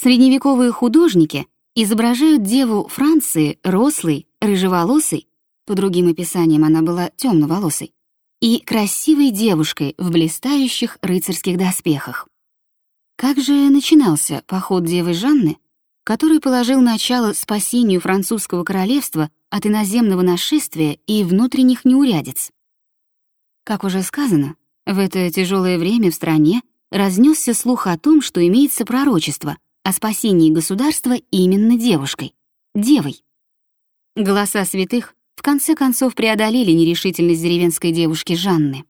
Средневековые художники изображают деву Франции рослой, рыжеволосой, по другим описаниям она была темноволосой, и красивой девушкой в блистающих рыцарских доспехах. Как же начинался поход девы Жанны, который положил начало спасению французского королевства от иноземного нашествия и внутренних неурядиц? Как уже сказано, в это тяжелое время в стране разнесся слух о том, что имеется пророчество о спасении государства именно девушкой, девой. Голоса святых в конце концов преодолели нерешительность деревенской девушки Жанны.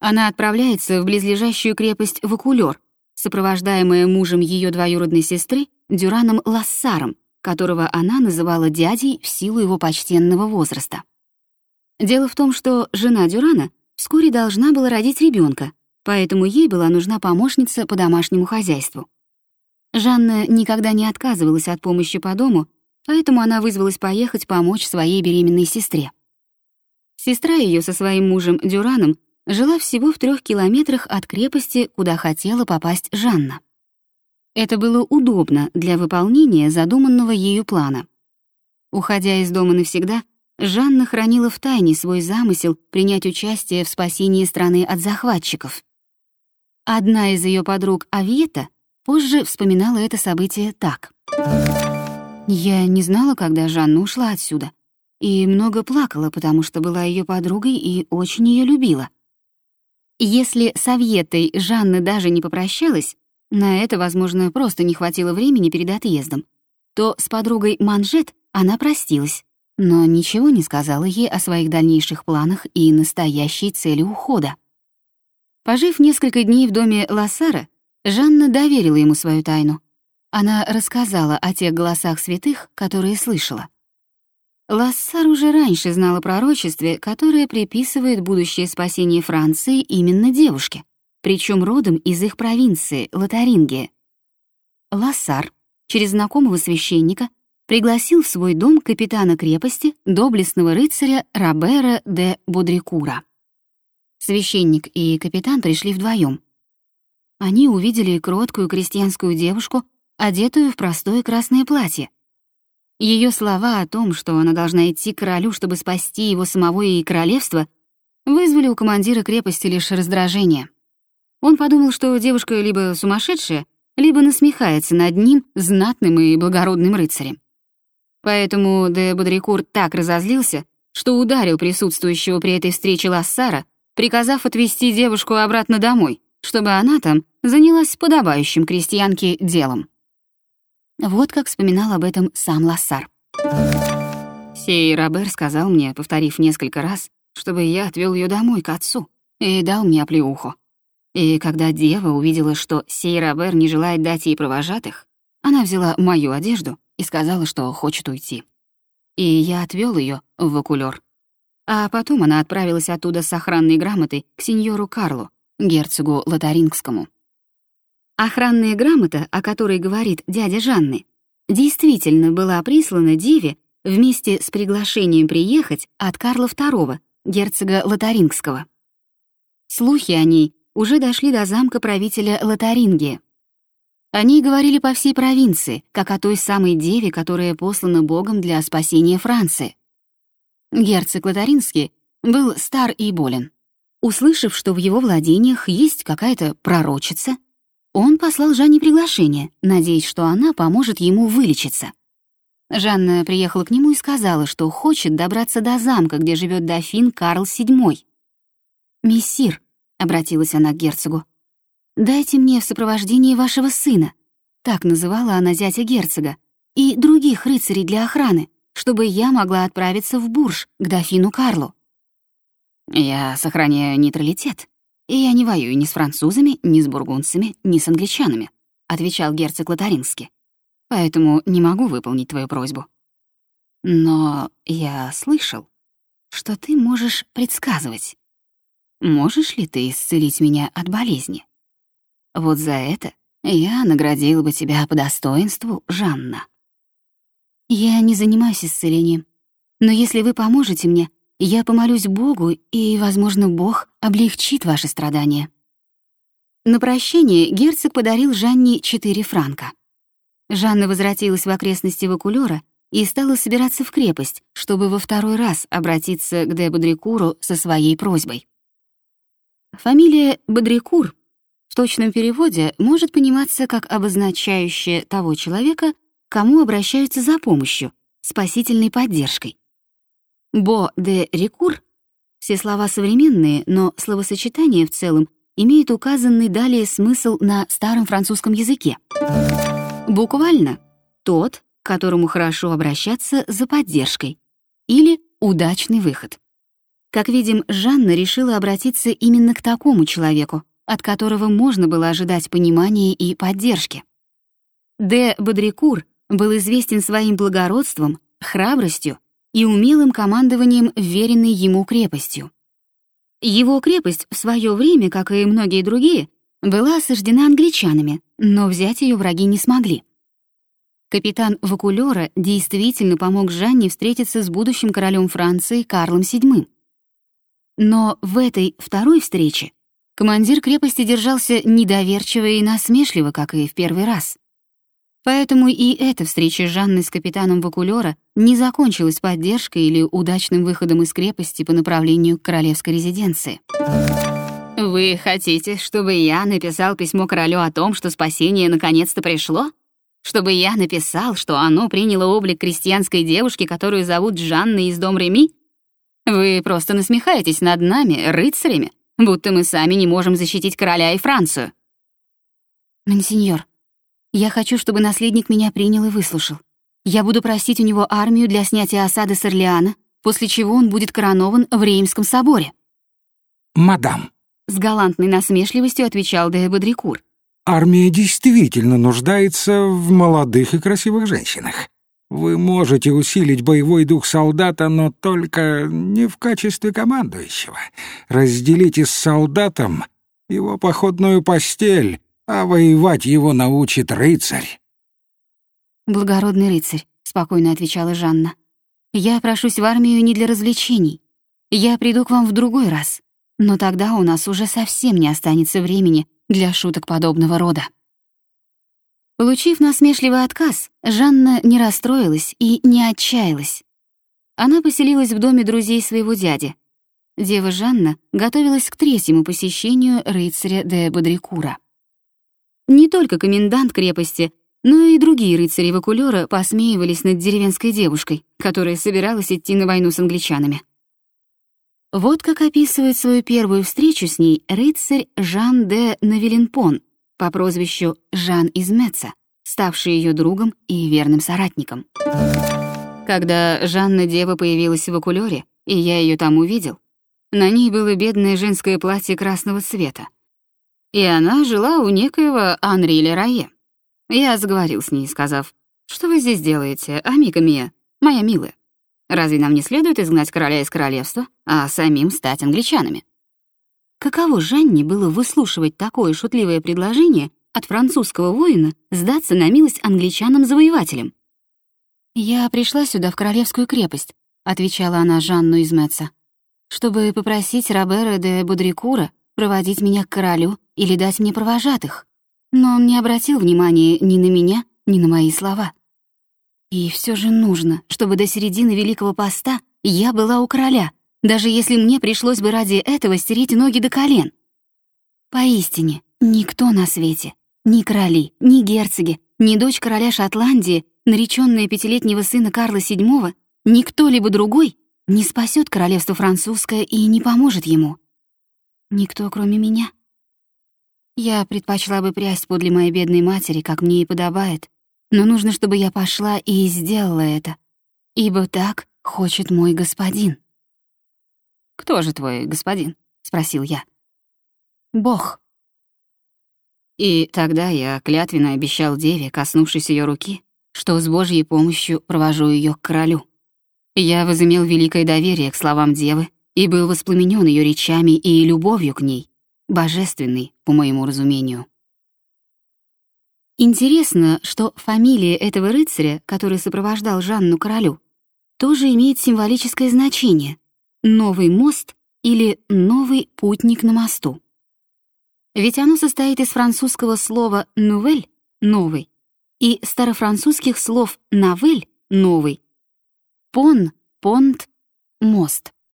Она отправляется в близлежащую крепость Вакулёр, сопровождаемая мужем ее двоюродной сестры Дюраном Лассаром, которого она называла дядей в силу его почтенного возраста. Дело в том, что жена Дюрана вскоре должна была родить ребенка, поэтому ей была нужна помощница по домашнему хозяйству. Жанна никогда не отказывалась от помощи по дому, поэтому она вызвалась поехать помочь своей беременной сестре. Сестра ее со своим мужем Дюраном жила всего в трех километрах от крепости, куда хотела попасть Жанна. Это было удобно для выполнения задуманного ею плана. Уходя из дома навсегда, Жанна хранила в тайне свой замысел принять участие в спасении страны от захватчиков. Одна из ее подруг, Авиета, позже вспоминала это событие так. «Я не знала, когда Жанна ушла отсюда, и много плакала, потому что была ее подругой и очень ее любила. Если с Авьетой Жанна даже не попрощалась, на это, возможно, просто не хватило времени перед отъездом, то с подругой Манжет она простилась, но ничего не сказала ей о своих дальнейших планах и настоящей цели ухода. Пожив несколько дней в доме Лассара, Жанна доверила ему свою тайну. Она рассказала о тех голосах святых, которые слышала. Лассар уже раньше знал о пророчестве, которое приписывает будущее спасение Франции именно девушке, причем родом из их провинции, Лотарингия. Лассар, через знакомого священника, пригласил в свой дом капитана крепости, доблестного рыцаря Робера де Бодрикура. Священник и капитан пришли вдвоем. Они увидели кроткую крестьянскую девушку, одетую в простое красное платье, ее слова о том, что она должна идти к королю, чтобы спасти его самого и королевство, вызвали у командира крепости лишь раздражение. Он подумал, что девушка либо сумасшедшая, либо насмехается над ним, знатным и благородным рыцарем. Поэтому де Бодрикур так разозлился, что ударил присутствующего при этой встрече Лассара, приказав отвезти девушку обратно домой, чтобы она там занялась подобающим крестьянке делом. Вот как вспоминал об этом сам Лассар. Сей Робер сказал мне, повторив несколько раз, чтобы я отвел ее домой к отцу, и дал мне оплеуху. И когда дева увидела, что сей Робер не желает дать ей провожатых, она взяла мою одежду и сказала, что хочет уйти. И я отвел ее в Вакулёр. А потом она отправилась оттуда с охранной грамотой к сеньору Карлу, герцогу Лотарингскому. Охранная грамота, о которой говорит дядя Жанны, действительно была прислана Деве вместе с приглашением приехать от Карла II, герцога Лотарингского. Слухи о ней уже дошли до замка правителя Лотарингии. Они говорили по всей провинции, как о той самой деве, которая послана Богом для спасения Франции. Герцог Лотарингский был стар и болен. Услышав, что в его владениях есть какая-то пророчица, он послал Жанне приглашение, надеясь, что она поможет ему вылечиться. Жанна приехала к нему и сказала, что хочет добраться до замка, где живет дофин Карл VII. «Мессир», — обратилась она к герцогу, — «дайте мне в сопровождении вашего сына», так называла она зятя герцога, и других рыцарей для охраны, чтобы я могла отправиться в Бурж к дофину Карлу. «Я сохраняю нейтралитет», и я не воюю ни с французами, ни с бургундцами, ни с англичанами», — отвечал герцог Лотаринский. «Поэтому не могу выполнить твою просьбу». «Но я слышал, что ты можешь предсказывать. Можешь ли ты исцелить меня от болезни? Вот за это я наградил бы тебя по достоинству, Жанна». «Я не занимаюсь исцелением, но если вы поможете мне, я помолюсь Богу, и, возможно, Бог облегчит ваши страдания. На прощание герцог подарил Жанне четыре франка. Жанна возвратилась в окрестности Вакулёра и стала собираться в крепость, чтобы во второй раз обратиться к де Бодрикуру со своей просьбой. Фамилия Бодрикур в точном переводе может пониматься как обозначающая того человека, кому обращаются за помощью, спасительной поддержкой. Бо де Рикур — все слова современные, но словосочетание в целом имеет указанный далее смысл на старом французском языке. Буквально «тот, к которому хорошо обращаться за поддержкой» или «удачный выход». Как видим, Жанна решила обратиться именно к такому человеку, от которого можно было ожидать понимания и поддержки. Де Бодрикур был известен своим благородством, храбростью и умелым командованием веренной ему крепостью. Его крепость в свое время, как и многие другие, была осаждена англичанами, но взять ее враги не смогли. Капитан Вакулёра действительно помог Жанне встретиться с будущим королем Франции Карлом VII. Но в этой второй встрече командир крепости держался недоверчиво и насмешливо, как и в первый раз. Поэтому и эта встреча Жанны с капитаном Вакулёра не закончилась поддержкой или удачным выходом из крепости по направлению к королевской резиденции. «Вы хотите, чтобы я написал письмо королю о том, что спасение наконец-то пришло? Чтобы я написал, что оно приняло облик крестьянской девушки, которую зовут Жанна из дом Реми? Вы просто насмехаетесь над нами, рыцарями, будто мы сами не можем защитить короля и Францию». «Монсеньор, я хочу, чтобы наследник меня принял и выслушал. Я буду просить у него армию для снятия осады с Орлеана, после чего он будет коронован в Реймском соборе». «Мадам», — с галантной насмешливостью отвечал де Бодрикур. «армия действительно нуждается в молодых и красивых женщинах. Вы можете усилить боевой дух солдата, но только не в качестве командующего. Разделите с солдатом его походную постель, а воевать его научит рыцарь». «Благородный рыцарь», — спокойно отвечала Жанна. «Я прошусь в армию не для развлечений. Я приду к вам в другой раз, но тогда у нас уже совсем не останется времени для шуток подобного рода». Получив насмешливый отказ, Жанна не расстроилась и не отчаялась. Она поселилась в доме друзей своего дяди. Дева Жанна готовилась к третьему посещению рыцаря де Бодрикура. Не только комендант крепости, но и другие рыцари Вакулёра посмеивались над деревенской девушкой, которая собиралась идти на войну с англичанами. Вот как описывает свою первую встречу с ней рыцарь Жан де Навиленпон по прозвищу Жан из Меца, ставший ее другом и верным соратником. Когда Жанна Дева появилась в Вакулёре, и я ее там увидел, на ней было бедное женское платье красного цвета, и она жила у некоего Анри Лерае. Я заговорил с ней, сказав, «Что вы здесь делаете, Амика Мия, моя милая? Разве нам не следует изгнать короля из королевства, а самим стать англичанами?» Каково Жанне было выслушивать такое шутливое предложение от французского воина сдаться на милость англичанам-завоевателям? «Я пришла сюда, в королевскую крепость», — отвечала она Жанну из Меца, «чтобы попросить Робера де Будрикура проводить меня к королю или дать мне провожатых, но он не обратил внимания ни на меня, ни на мои слова. И все же нужно, чтобы до середины Великого Поста я была у короля, даже если мне пришлось бы ради этого стереть ноги до колен. Поистине, никто на свете, ни короли, ни герцоги, ни дочь короля Шотландии, нареченная пятилетнего сына Карла VII, ни кто-либо другой не спасет королевство французское и не поможет ему. Никто, кроме меня. Я предпочла бы прясть подле моей бедной матери, как мне и подобает, но нужно, чтобы я пошла и сделала это, ибо так хочет мой господин». «Кто же твой господин?» — спросил я. «Бог». И тогда я клятвенно обещал деве, коснувшись ее руки, что с Божьей помощью провожу ее к королю. Я возымел великое доверие к словам девы и был воспламенен ее речами и любовью к ней, божественный, по моему разумению. Интересно, что фамилия этого рыцаря, который сопровождал Жанну королю, тоже имеет символическое значение — «новый мост» или «новый путник на мосту». Ведь оно состоит из французского слова «нувель» — «новый» и старофранцузских слов «навель» — «новый», «пон» — «понт», «мост».